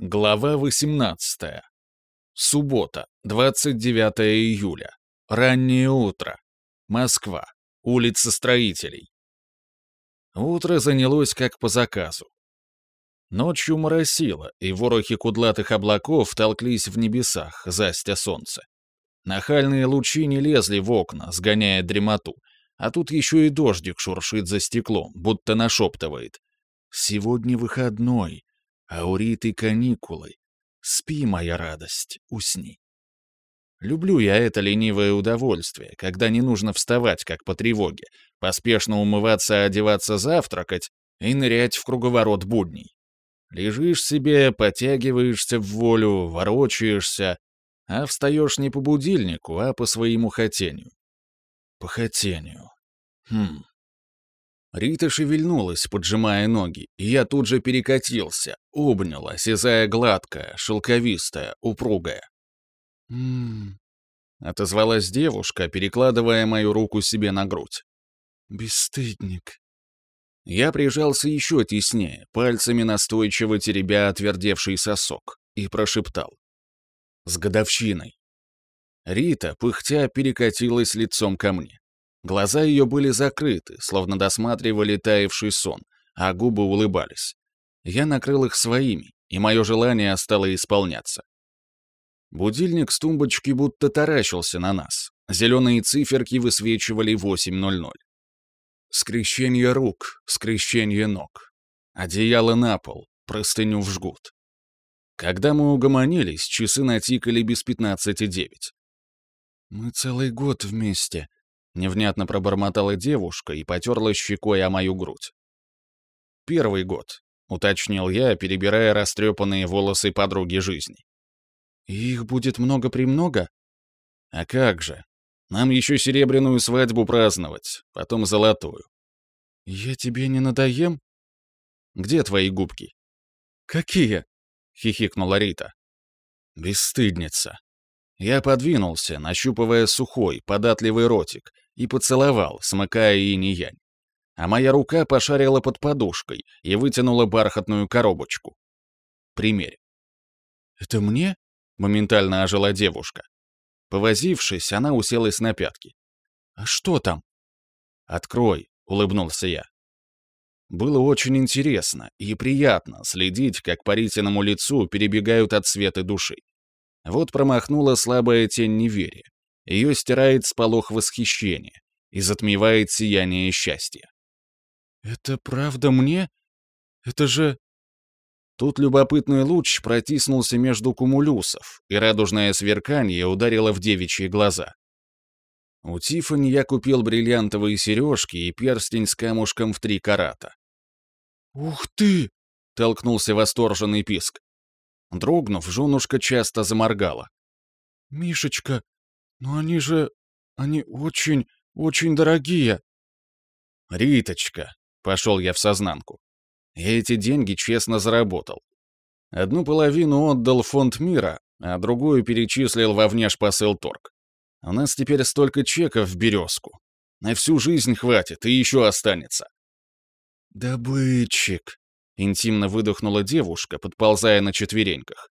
Глава 18. Суббота, 29 июля. Раннее утро. Москва. Улица Строителей. Утро занялось как по заказу. Ночью моросило, и ворохи кудлатых облаков толклись в небесах, застя солнце. Нахальные лучи не лезли в окна, сгоняя дремоту, а тут еще и дождик шуршит за стеклом, будто нашептывает. «Сегодня выходной, а у Риты каникулы. Спи, моя радость, усни. Люблю я это ленивое удовольствие, когда не нужно вставать, как по тревоге, поспешно умываться, одеваться, завтракать и нырять в круговорот будней. Лежишь себе, потягиваешься в волю, ворочаешься, а встаешь не по будильнику, а по своему хотению. По хотению. Хм, Рита шевельнулась, поджимая ноги, и я тут же перекатился, обнял, осязая гладкая, шелковистая, упругая. «М-м-м», отозвалась девушка, перекладывая мою руку себе на грудь. «Бесстыдник». Я прижался еще теснее, пальцами настойчиво теребя отвердевший сосок, и прошептал. «С годовщиной». Рита, пыхтя, перекатилась лицом ко мне. Глаза ее были закрыты, словно досматривали таявший сон, а губы улыбались. Я накрыл их своими, и мое желание стало исполняться. Будильник с тумбочки будто таращился на нас. Зеленые циферки высвечивали 8.00. Скрещение рук, скрещение ног. Одеяло на пол, простыню в жгут. Когда мы угомонились, часы натикали без пятнадцати девять. «Мы целый год вместе», Невнятно пробормотала девушка и потерла щекой о мою грудь. «Первый год», — уточнил я, перебирая растрепанные волосы подруги жизни. «И их будет много-премного?» «А как же? Нам еще серебряную свадьбу праздновать, потом золотую». «Я тебе не надоем?» «Где твои губки?» «Какие?» — хихикнула Рита. «Бесстыдница», я подвинулся, нащупывая сухой, податливый ротик, и поцеловал, смыкая инь-янь. А моя рука пошарила под подушкой и вытянула бархатную коробочку. Примерь. «Это мне?» — моментально ожила девушка. Повозившись, она уселась на пятки. «А что там?» «Открой», — улыбнулся я. Было очень интересно и приятно следить, как по Ритиному лицу перебегают от света души. Вот промахнула слабая тень неверия. Ее стирает сполох восхищения и затмевает сияние счастья. «Это правда мне? Это же...» Тут любопытный луч протиснулся между кумулюсов, и радужное сверканье ударило в девичьи глаза. У Тиффани я купил бриллиантовые сережки и перстень с камушком в три карата. «Ух ты!» — толкнулся восторженный писк. Дрогнув, женушка часто заморгала. «Мишечка, но они же... они очень, очень дорогие!» «Риточка!» — пошел я в сознанку. Я эти деньги честно заработал. Одну половину отдал фонд мира, а другую перечислил во внешпосылторг. У нас теперь столько чеков в березку. На всю жизнь хватит и еще останется. «Добытчик!» Интимно выдохнула девушка, подползая на четвереньках.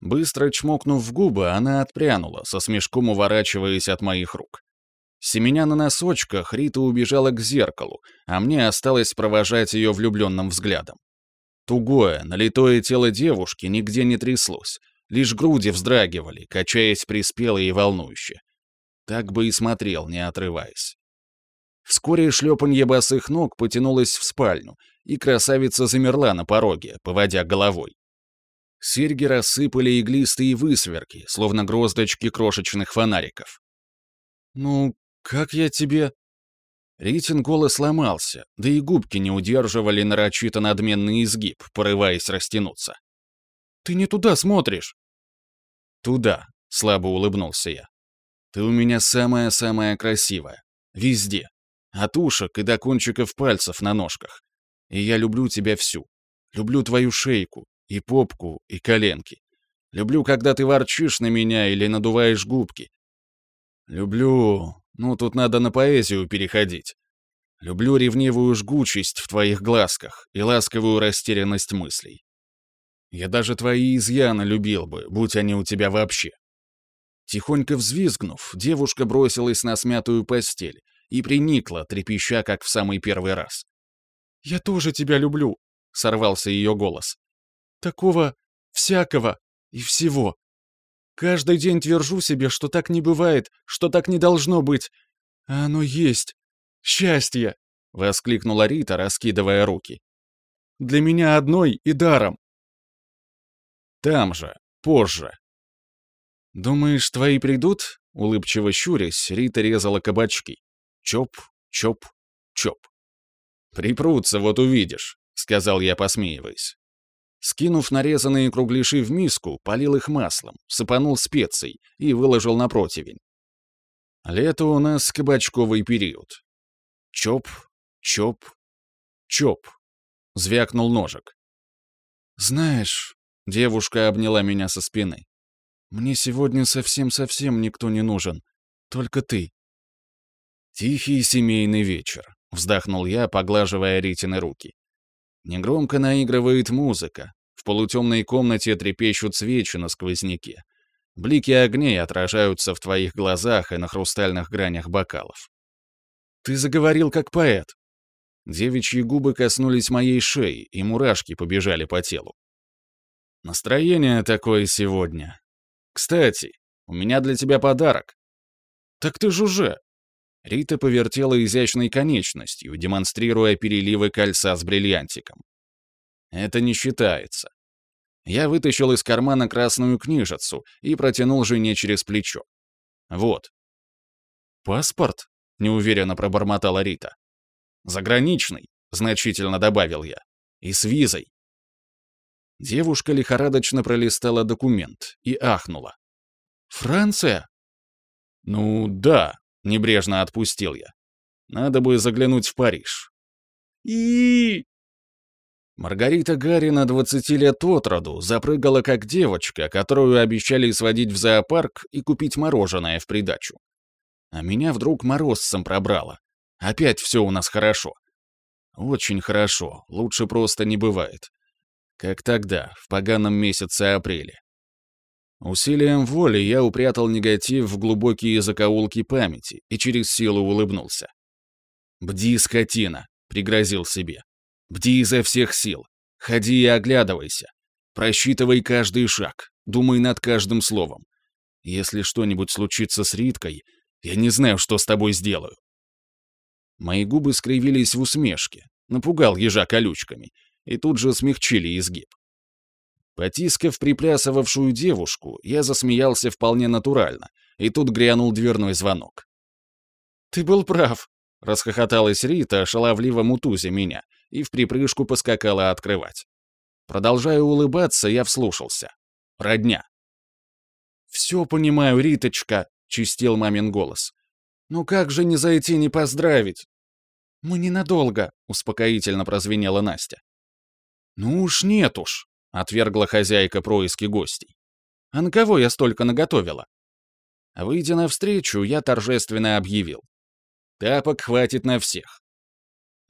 Быстро чмокнув в губы, она отпрянула, со смешком уворачиваясь от моих рук. Семеня на носочках, Рита убежала к зеркалу, а мне осталось провожать ее влюбленным взглядом. Тугое, налитое тело девушки нигде не тряслось, лишь груди вздрагивали, качаясь приспело и волнующе. Так бы и смотрел, не отрываясь. Вскоре шлепанье босых ног потянулось в спальню, и красавица замерла на пороге, поводя головой. Серьги рассыпали иглистые высверки, словно гроздочки крошечных фонариков. «Ну, как я тебе...» Ритин голос сломался, да и губки не удерживали нарочито надменный изгиб, порываясь растянуться. «Ты не туда смотришь!» «Туда», — слабо улыбнулся я. «Ты у меня самая-самая красивая. Везде. От ушек и до кончиков пальцев на ножках. И я люблю тебя всю. Люблю твою шейку, и попку, и коленки. Люблю, когда ты ворчишь на меня или надуваешь губки. Люблю... Ну, тут надо на поэзию переходить. Люблю ревнивую жгучесть в твоих глазках и ласковую растерянность мыслей. Я даже твои изъяны любил бы, будь они у тебя вообще». Тихонько взвизгнув, девушка бросилась на смятую постель и приникла, трепеща, как в самый первый раз. «Я тоже тебя люблю», — сорвался ее голос. «Такого, всякого и всего. Каждый день твержу себе, что так не бывает, что так не должно быть. А оно есть. Счастье!» — воскликнула Рита, раскидывая руки. «Для меня одной и даром». «Там же, позже». «Думаешь, твои придут?» — улыбчиво щурясь, Рита резала кабачки. Чоп, чоп, чоп. «Припрутся, вот увидишь», — сказал я, посмеиваясь. Скинув нарезанные кругляши в миску, полил их маслом, сыпанул специй и выложил на противень. Лето у нас кабачковый период. Чоп, чоп, чоп. Звякнул ножик. «Знаешь...» — девушка обняла меня со спины. «Мне сегодня совсем-совсем никто не нужен. Только ты». «Тихий семейный вечер», — вздохнул я, поглаживая Ритины руки. Негромко наигрывает музыка. В полутемной комнате трепещут свечи на сквозняке. Блики огней отражаются в твоих глазах и на хрустальных гранях бокалов. «Ты заговорил как поэт». Девичьи губы коснулись моей шеи, и мурашки побежали по телу. Настроение такое сегодня. Кстати, у меня для тебя подарок. Так ты же уже. Рита повертела изящной конечностью, демонстрируя переливы кольца с бриллиантиком. Это не считается. Я вытащил из кармана красную книжицу и протянул жене через плечо. Вот. «Паспорт?» — неуверенно пробормотала Рита. «Заграничный», — значительно добавил я. «И с визой». Девушка лихорадочно пролистала документ и ахнула. «Франция?» «Ну, да», — небрежно отпустил я. «Надо бы заглянуть в Париж». И Маргарита Гарина, 20 лет от роду, запрыгала как девочка, которую обещали сводить в зоопарк и купить мороженое в придачу. А меня вдруг морозцем пробрало. Опять все у нас хорошо. Очень хорошо, лучше просто не бывает. Как тогда, в поганом месяце апреля. Усилием воли я упрятал негатив в глубокие закоулки памяти и через силу улыбнулся. «Бди, скотина!» — пригрозил себе. «Бди изо всех сил. Ходи и оглядывайся. Просчитывай каждый шаг, думай над каждым словом. Если что-нибудь случится с Риткой, я не знаю, что с тобой сделаю». Мои губы скривились в усмешке, напугал ежа колючками, и тут же смягчили изгиб. Потискав приплясывавшую девушку, я засмеялся вполне натурально, и тут грянул дверной звонок. «Ты был прав», — расхохоталась Рита, шаловливо мутузя меня, и в припрыжку поскакала открывать. Продолжая улыбаться, я вслушался. Родня. «Все понимаю, Риточка», — чистил мамин голос. «Ну как же не зайти, не поздравить?» «Мы ненадолго», — успокоительно прозвенела Настя. «Ну уж нет уж», — отвергла хозяйка происки гостей. «А на кого я столько наготовила?» Выйдя навстречу, я торжественно объявил. «Тапок хватит на всех».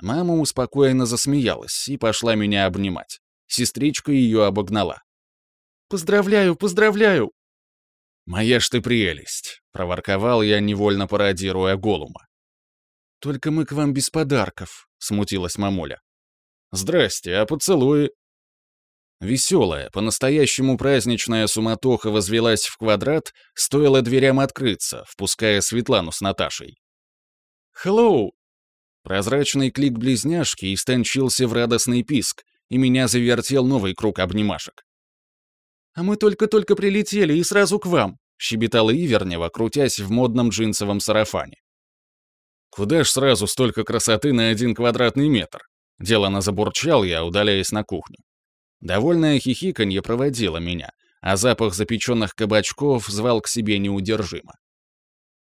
Мама успокоенно засмеялась и пошла меня обнимать. Сестричка ее обогнала. «Поздравляю, поздравляю!» «Моя ж ты прелесть!» — проворковал я, невольно пародируя Голума. «Только мы к вам без подарков», — смутилась мамуля. «Здрасте, а поцелуи?» Веселая, по-настоящему праздничная суматоха возвелась в квадрат, стоило дверям открыться, впуская Светлану с Наташей. «Хеллоу!» Прозрачный клик близняшки истончился в радостный писк, и меня завертел новый круг обнимашек. «А мы только-только прилетели и сразу к вам», — щебетала Ивернева, крутясь в модном джинсовом сарафане. «Куда ж сразу столько красоты на один квадратный метр?» Делано забурчал я, удаляясь на кухню. Довольное хихиканье проводило меня, а запах запеченных кабачков звал к себе неудержимо.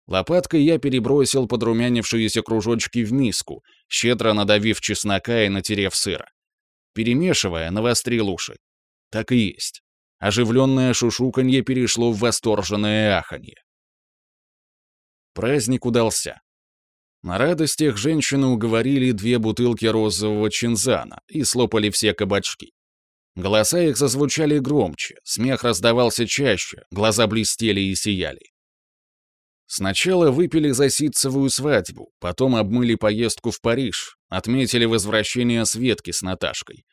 Лопаткой я перебросил подрумянившиеся кружочки в миску, щедро надавив чеснока и натерев сыра. Перемешивая, навострил уши. Так и есть. Оживленное шушуканье перешло в восторженное аханье. Праздник удался. На радостях женщины уговорили две бутылки розового чинзана и слопали все кабачки. Голоса их зазвучали громче, смех раздавался чаще, глаза блестели и сияли. Сначала выпили за ситцевую свадьбу, потом обмыли поездку в Париж, отметили возвращение Светки с Наташкой.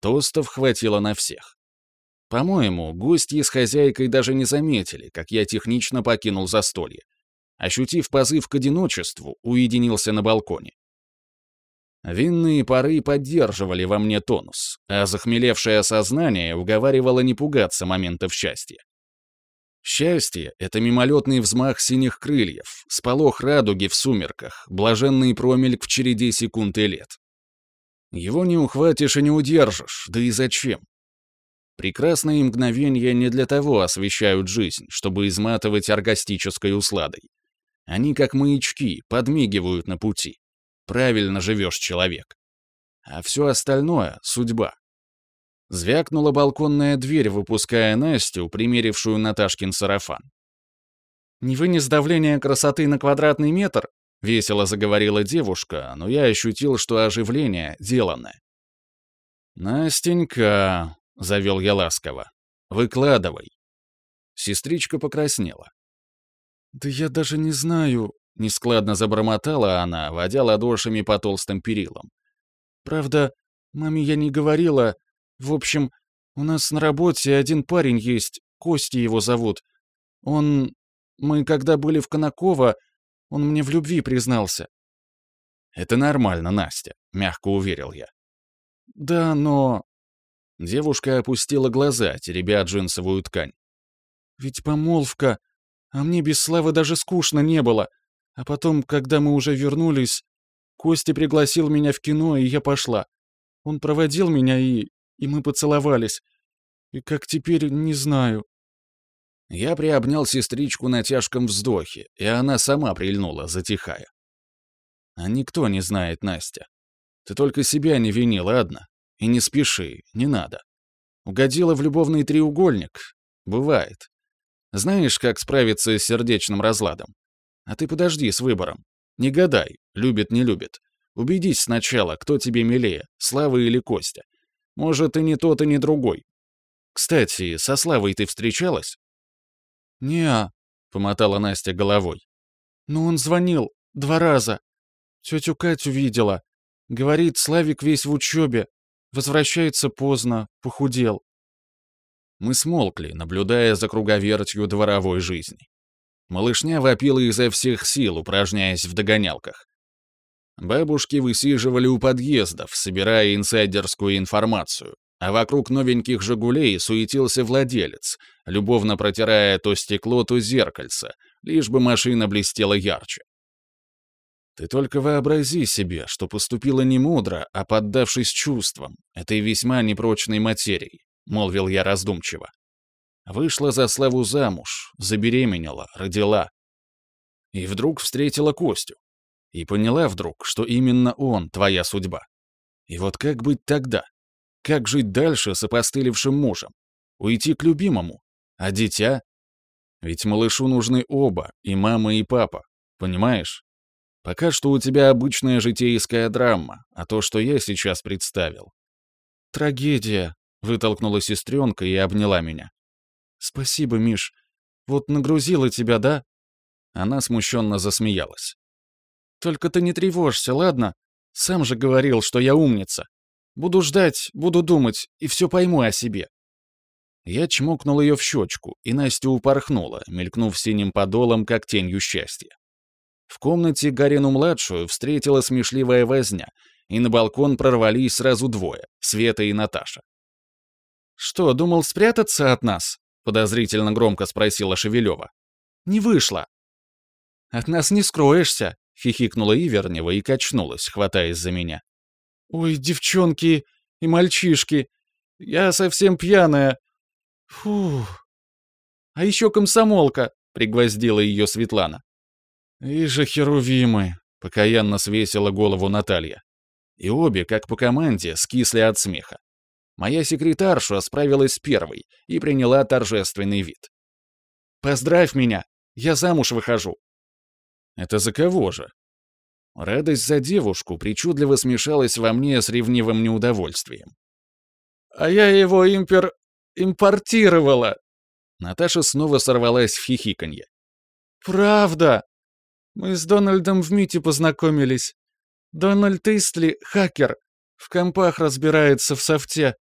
Тостов хватило на всех. По-моему, гости с хозяйкой даже не заметили, как я технично покинул застолье. Ощутив позыв к одиночеству, уединился на балконе. Винные пары поддерживали во мне тонус, а захмелевшее сознание уговаривало не пугаться моментов счастья. Счастье — это мимолетный взмах синих крыльев, сполох радуги в сумерках, блаженный промельк в череде секунд и лет. Его не ухватишь и не удержишь, да и зачем? Прекрасные мгновения не для того освещают жизнь, чтобы изматывать оргастической усладой. Они, как маячки, подмигивают на пути. Правильно живешь, человек. А все остальное — судьба. Звякнула балконная дверь, выпуская Настю, примерившую Наташкин сарафан. «Не вынес давление красоты на квадратный метр?» — весело заговорила девушка, но я ощутил, что оживление деланное. «Настенька», — завел я ласково, — «выкладывай». Сестричка покраснела. «Да я даже не знаю», Нескладно забормотала она, водя ладошами по толстым перилам. «Правда, маме я не говорила. В общем, у нас на работе один парень есть, Кости его зовут. Он... Мы когда были в Конаково, он мне в любви признался». «Это нормально, Настя», — мягко уверил я. «Да, но...» Девушка опустила глаза, теребя джинсовую ткань. «Ведь помолвка, а мне без славы даже скучно не было. А потом, когда мы уже вернулись, Костя пригласил меня в кино, и я пошла. Он проводил меня, и... и мы поцеловались. И как теперь, не знаю. Я приобнял сестричку на тяжком вздохе, и она сама прильнула, затихая. А никто не знает, Настя. Ты только себя не вини, ладно? И не спеши, не надо. Угодила в любовный треугольник? Бывает. Знаешь, как справиться с сердечным разладом? А ты подожди с выбором. Не гадай, любит, не любит. Убедись сначала, кто тебе милее, Слава или Костя. Может, и не тот, и не другой. Кстати, со Славой ты встречалась? «Не-а», помотала Настя головой. «Но он звонил. Два раза. Тетю Катю видела. Говорит, Славик весь в учебе. Возвращается поздно, похудел». Мы смолкли, наблюдая за круговертью дворовой жизни. Малышня вопила изо всех сил, упражняясь в догонялках. Бабушки высиживали у подъездов, собирая инсайдерскую информацию, а вокруг новеньких «Жигулей» суетился владелец, любовно протирая то стекло, то зеркальце, лишь бы машина блестела ярче. Ты только вообрази себе, что поступила не мудро, а поддавшись чувствам, этой весьма непрочной материи, — молвил я раздумчиво. Вышла за Славу замуж, забеременела, родила. И вдруг встретила Костю. И поняла вдруг, что именно он твоя судьба. И вот как быть тогда? Как жить дальше с опостылевшим мужем? Уйти к любимому? А дитя? Ведь малышу нужны оба, и мама, и папа. Понимаешь? Пока что у тебя обычная житейская драма, а то, что я сейчас представил. «Трагедия», — вытолкнула сестренка и обняла меня. «Спасибо, Миш. Вот нагрузила тебя, да?» Она смущенно засмеялась. «Только ты не тревожься, ладно? Сам же говорил, что я умница. Буду ждать, буду думать, и все пойму о себе». Я чмокнул ее в щечку, и Настя упорхнула, мелькнув синим подолом, как тенью счастья. В комнате Гарину-младшую встретила смешливая возня, и на балкон прорвались сразу двое — Света и Наташа. «Что, думал спрятаться от нас?» Подозрительно громко спросила Шевелева. «Не вышло». «От нас не скроешься», — хихикнула Ивернева и качнулась, хватаясь за меня. «Ой, девчонки и мальчишки, я совсем пьяная. Фух. А еще комсомолка», — пригвоздила ее Светлана. «И же херувимы», — покаянно свесила голову Наталья. И обе, как по команде, скисли от смеха. Моя секретарша справилась первой и приняла торжественный вид. «Поздравь меня! Я замуж выхожу!» «Это за кого же?» Радость за девушку причудливо смешалась во мне с ревнивым неудовольствием. а я его импер... импортировала!» Наташа снова сорвалась в хихиканье. «Правда! Мы с Дональдом в МИТе познакомились. Дональд Истли — хакер, в компах разбирается в софте.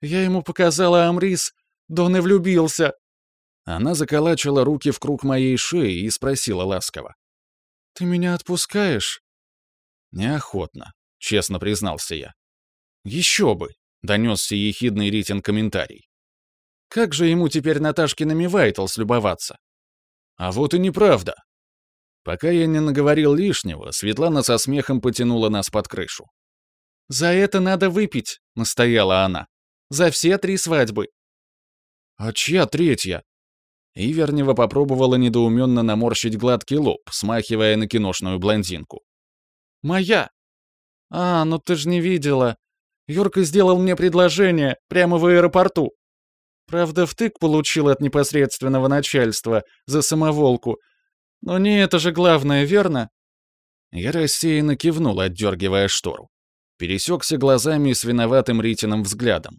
Я ему показала Амрис, Дон и влюбился». Она заколачивала руки в круг моей шеи и спросила ласково. «Ты меня отпускаешь?» «Неохотно», — честно признался я. «Еще бы», — донесся ехидный Ритин комментарий. «Как же ему теперь Наташкиными Вайтлс любоваться?» «А вот и неправда». Пока я не наговорил лишнего, Светлана со смехом потянула нас под крышу. «За это надо выпить», — настояла она. «За все три свадьбы». «А чья третья?» Ивернева попробовала недоуменно наморщить гладкий лоб, смахивая на киношную блондинку. «Моя!» «А, ну ты ж не видела. Юрка сделал мне предложение прямо в аэропорту. Правда, втык получил от непосредственного начальства за самоволку. Но не это же главное, верно?» Я рассеянно кивнул, отдергивая штору. Пересекся глазами с виноватым Ритиным взглядом.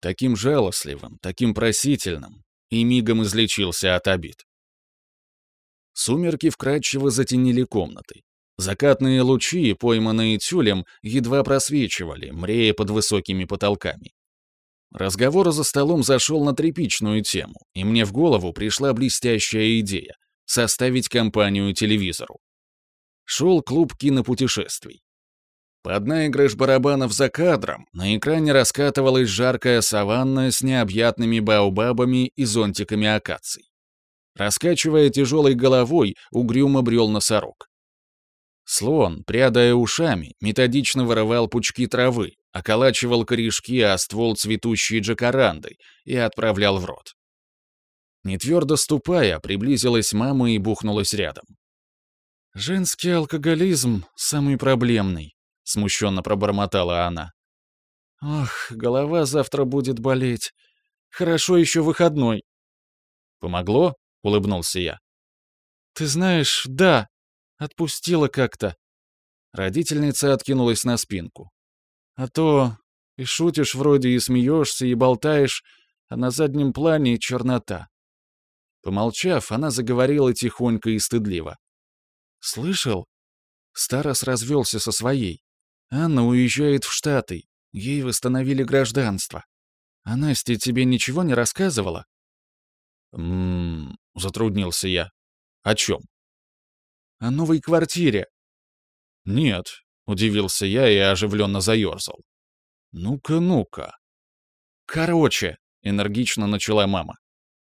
Таким жалостливым, таким просительным, и мигом излечился от обид. Сумерки вкрадчиво затенили комнаты. Закатные лучи, пойманные тюлем, едва просвечивали, мрея под высокими потолками. Разговор за столом зашел на тряпичную тему, и мне в голову пришла блестящая идея — составить компанию телевизору. Шел клуб кинопутешествий. Под наигрыш барабанов за кадром на экране раскатывалась жаркая саванна с необъятными баобабами и зонтиками акаций. Раскачивая тяжелой головой, угрюмо брел носорог. Слон, прядая ушами, методично вырывал пучки травы, околачивал корешки о ствол цветущей джакаранды и отправлял в рот. Нетвердо ступая, приблизилась мама и бухнулась рядом. «Женский алкоголизм самый проблемный», смущенно пробормотала она. Ох, голова завтра будет болеть. Хорошо еще выходной. Помогло? улыбнулся я. Ты знаешь, да, отпустила как-то. Родительница откинулась на спинку. А то и шутишь вроде, и смеешься, и болтаешь, а на заднем плане чернота. Помолчав, она заговорила тихонько и стыдливо. «Слышал? Старос развелся со своей. Анна уезжает в Штаты. Ей восстановили гражданство. А Настя тебе ничего не рассказывала? Ммм, затруднился я. О чем? О новой квартире. Нет, удивился я и оживленно заерзал. Ну-ка, ну-ка. Короче, энергично начала мама.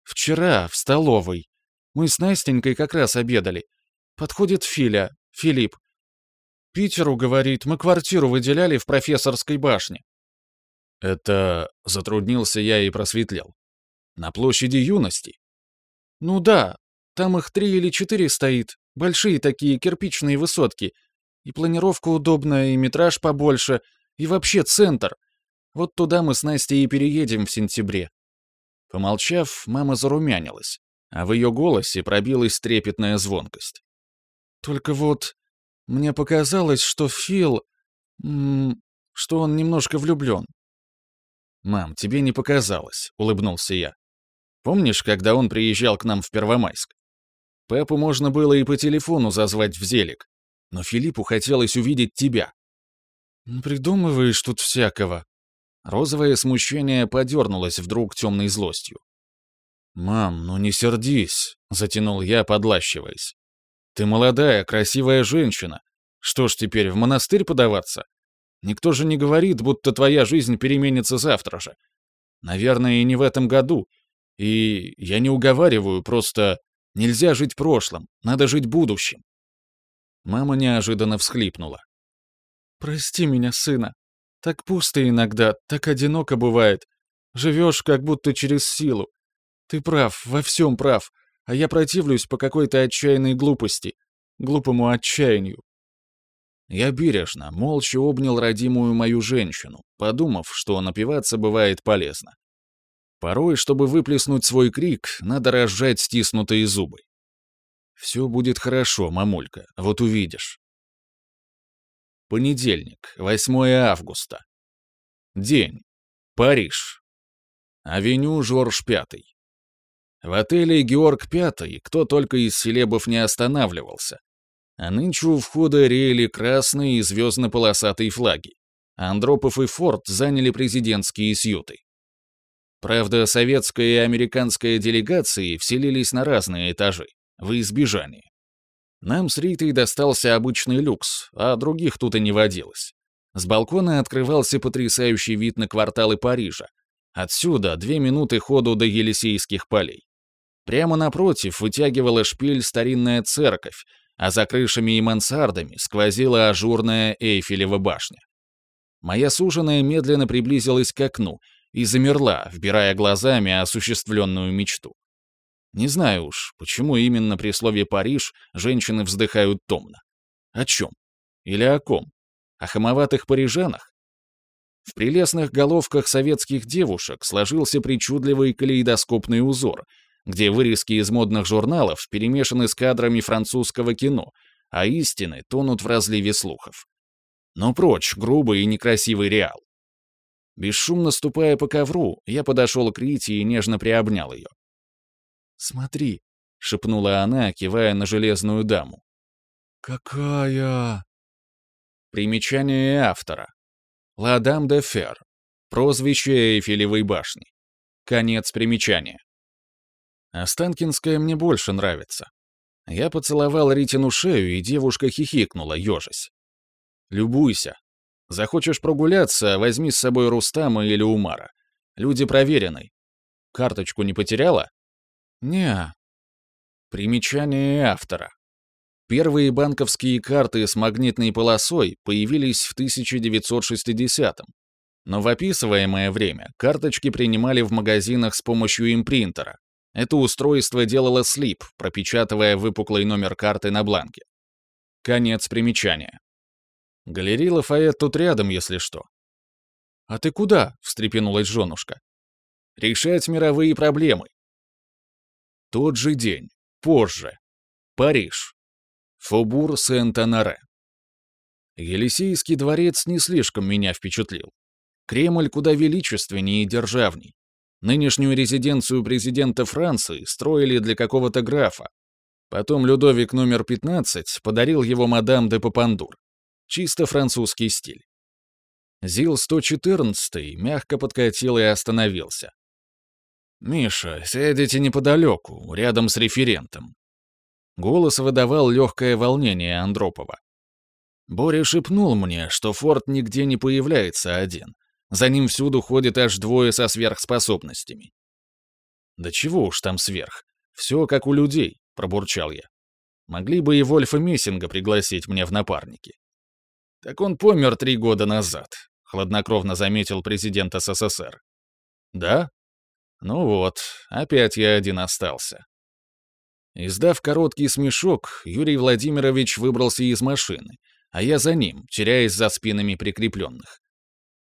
Вчера в столовой. Мы с Настенькой как раз обедали. Подходит Филя, Филипп, Питеру, говорит, мы квартиру выделяли в профессорской башне. Это затруднился я и просветлел. На площади юности? Ну да, там их три или четыре стоит, большие такие кирпичные высотки. И планировка удобная, и метраж побольше, и вообще центр. Вот туда мы с Настей и переедем в сентябре. Помолчав, мама зарумянилась, а в ее голосе пробилась трепетная звонкость. Только вот мне показалось, что Фил... Что он немножко влюблен. «Мам, тебе не показалось», — улыбнулся я. «Помнишь, когда он приезжал к нам в Первомайск? Пепу можно было и по телефону зазвать в зелик, но Филиппу хотелось увидеть тебя». «Придумываешь тут всякого». Розовое смущение подернулось вдруг темной злостью. «Мам, ну не сердись», — затянул я, подлащиваясь. Ты молодая, красивая женщина. Что ж теперь, в монастырь подаваться? Никто же не говорит, будто твоя жизнь переменится завтра же. Наверное, и не в этом году. И я не уговариваю, просто нельзя жить прошлым, надо жить будущим. Мама неожиданно всхлипнула. «Прости меня, сына. Так пусто иногда, так одиноко бывает. Живешь как будто через силу. Ты прав, во всем прав а я противлюсь по какой-то отчаянной глупости, глупому отчаянию. Я бережно, молча обнял родимую мою женщину, подумав, что напиваться бывает полезно. Порой, чтобы выплеснуть свой крик, надо разжать стиснутые зубы. «Все будет хорошо, мамулька, вот увидишь». Понедельник, 8 августа. День. Париж. Авеню Жорж Пятый. В отеле «Георг Пятый» кто только из селебов не останавливался. А нынче у входа реяли красные и звездно-полосатые флаги. Андропов и Форд заняли президентские сьюты. Правда, советская и американская делегации вселились на разные этажи, в избежание. Нам с Ритой достался обычный люкс, а других тут и не водилось. С балкона открывался потрясающий вид на кварталы Парижа. Отсюда две минуты ходу до Елисейских полей. Прямо напротив вытягивала шпиль старинная церковь, а за крышами и мансардами сквозила ажурная Эйфелева башня. Моя суженая медленно приблизилась к окну и замерла, вбирая глазами осуществленную мечту. Не знаю уж, почему именно при слове «Париж» женщины вздыхают томно. О чем? Или о ком? О хамоватых парижанах? В прелестных головках советских девушек сложился причудливый калейдоскопный узор, где вырезки из модных журналов перемешаны с кадрами французского кино, а истины тонут в разливе слухов. Но прочь грубый и некрасивый реал. Бесшумно ступая по ковру, я подошел к Рите и нежно приобнял ее. «Смотри», — шепнула она, кивая на железную даму. «Какая!» Примечание автора. «Ладам де Фер». Прозвище Эйфелевой башни. Конец примечания. Останкинская мне больше нравится. Я поцеловал Ритину шею, и девушка хихикнула, ежась. «Любуйся. Захочешь прогуляться, возьми с собой Рустама или Умара. Люди проверенные. Карточку не потеряла?» «Не». Примечание автора. Первые банковские карты с магнитной полосой появились в 1960-м. Но в описываемое время карточки принимали в магазинах с помощью импринтера, это устройство делало слип, пропечатывая выпуклый номер карты на бланке. Конец примечания. Галерея Лафайет тут рядом, если что. «А ты куда?» — встрепенулась женушка. «Решать мировые проблемы». Тот же день. Позже. Париж. Фобур Сент-Анаре. Елисейский дворец не слишком меня впечатлил. Кремль куда величественнее и державней. Нынешнюю резиденцию президента Франции строили для какого-то графа. Потом Людовик номер 15 подарил его мадам де Папандур. Чисто французский стиль. ЗИЛ-114 мягко подкатил и остановился. «Миша, сядете неподалеку, рядом с референтом». Голос выдавал легкое волнение Андропова. Боря шепнул мне, что Форд нигде не появляется один, за ним всюду ходит аж двое со сверхспособностями. «Да чего уж там сверх. Все как у людей», — пробурчал я. «Могли бы и Вольфа Мессинга пригласить мне в напарники». «Так он помер три года назад», — хладнокровно заметил президент СССР. «Да? Ну вот, опять я один остался». Издав короткий смешок, Юрий Владимирович выбрался из машины, а я за ним, теряясь за спинами прикрепленных.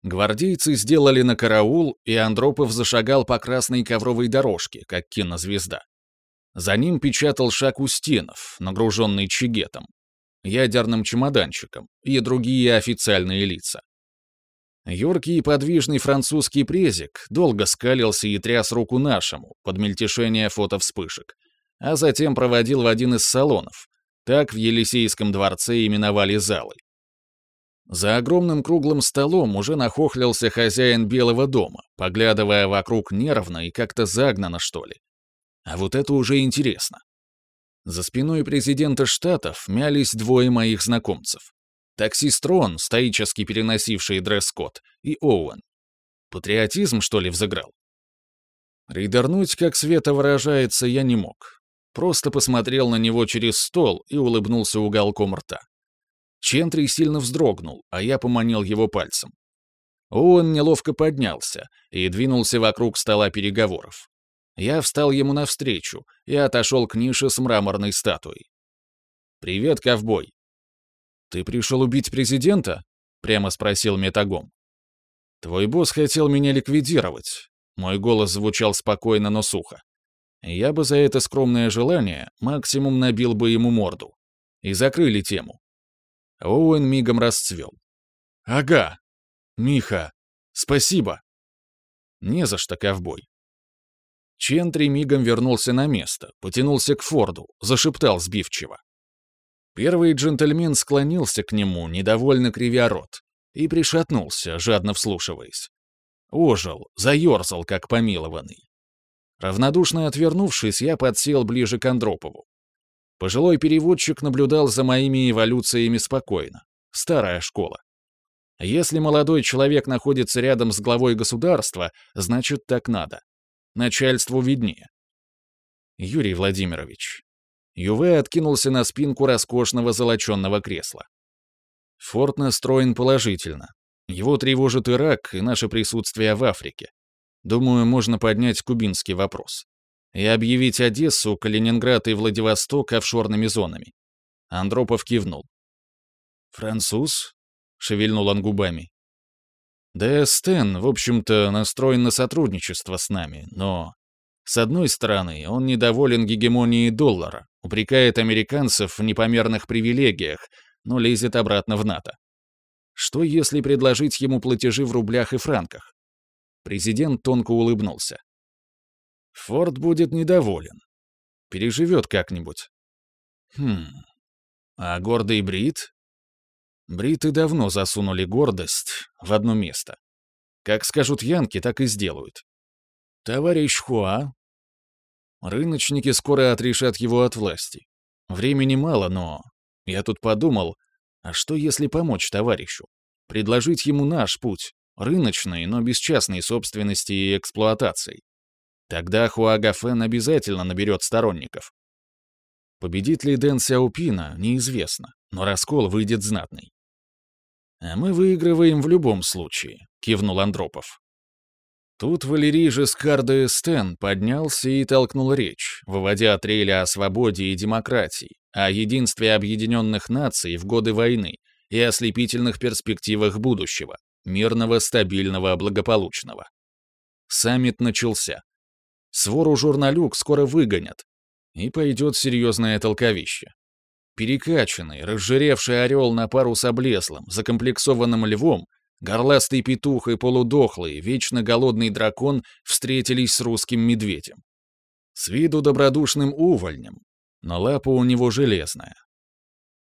Гвардейцы сделали на караул, и Андропов зашагал по красной ковровой дорожке, как кинозвезда. За ним печатал шаг Устинов, нагруженный чигетом, ядерным чемоданчиком и другие официальные лица. Юркий и подвижный французский презик долго скалился и тряс руку нашему под мельтешение фотовспышек, а затем проводил в один из салонов. Так в Елисейском дворце именовали залы. За огромным круглым столом уже нахохлился хозяин Белого дома, поглядывая вокруг нервно и как-то загнано, что ли. А вот это уже интересно. За спиной президента Штатов мялись двое моих знакомцев. Таксист Рон, стоически переносивший дресс-код, и Оуэн. Патриотизм, что ли, взыграл? Рейдернуть, как Света выражается, я не мог. Просто посмотрел на него через стол и улыбнулся уголком рта. Чентри сильно вздрогнул, а я поманил его пальцем. Он неловко поднялся и двинулся вокруг стола переговоров. Я встал ему навстречу и отошел к нише с мраморной статуей. «Привет, ковбой!» «Ты пришел убить президента?» — прямо спросил Метагом. «Твой босс хотел меня ликвидировать». Мой голос звучал спокойно, но сухо. Я бы за это скромное желание максимум набил бы ему морду. И закрыли тему. Оуэн мигом расцвел. «Ага. Миха. Спасибо. Не за что, ковбой. Чентри мигом вернулся на место, потянулся к Форду, зашептал сбивчиво. Первый джентльмен склонился к нему, недовольно кривя рот, и пришатнулся, жадно вслушиваясь. Ожил, заерзал, как помилованный. Равнодушно отвернувшись, я подсел ближе к Андропову. Пожилой переводчик наблюдал за моими эволюциями спокойно. Старая школа. Если молодой человек находится рядом с главой государства, значит, так надо. Начальству виднее. Юрий Владимирович, Юве откинулся на спинку роскошного золоченного кресла. Форт настроен положительно. Его тревожит Ирак и наше присутствие в Африке. Думаю, можно поднять кубинский вопрос. И объявить Одессу, Калининград и Владивосток офшорными зонами. Андропов кивнул. «Француз?» — шевельнул он губами. «Да, Стэн, в общем-то, настроен на сотрудничество с нами, но...» С одной стороны, он недоволен гегемонией доллара, упрекает американцев в непомерных привилегиях, но лезет обратно в НАТО. Что если предложить ему платежи в рублях и франках? Президент тонко улыбнулся. Форд будет недоволен. Переживет как-нибудь. Хм. А гордый Брит? Бриты давно засунули гордость в одно место. Как скажут янки, так и сделают. Товарищ Хуа, Рыночники скоро отрешат его от власти. Времени мало, но... Я тут подумал, а что если помочь товарищу? Предложить ему наш путь, рыночный, но без частной собственности и эксплуатации. Тогда Хуагафен обязательно наберет сторонников. Победит ли Дэн Сяопина, неизвестно, но раскол выйдет знатный. «А мы выигрываем в любом случае», — кивнул Андропов. Тут Валерий Жескар де Эстен поднялся и толкнул речь, выводя трели о свободе и демократии, о единстве объединенных наций в годы войны и ослепительных перспективах будущего, мирного, стабильного, благополучного. Саммит начался. Свору журналюк скоро выгонят, и пойдет серьезное толковище. Перекачанный, разжиревший орел на пару с облезлым, закомплексованным львом Горластый петух и полудохлый, вечно голодный дракон встретились с русским медведем. С виду добродушным увольнем, но лапа у него железная.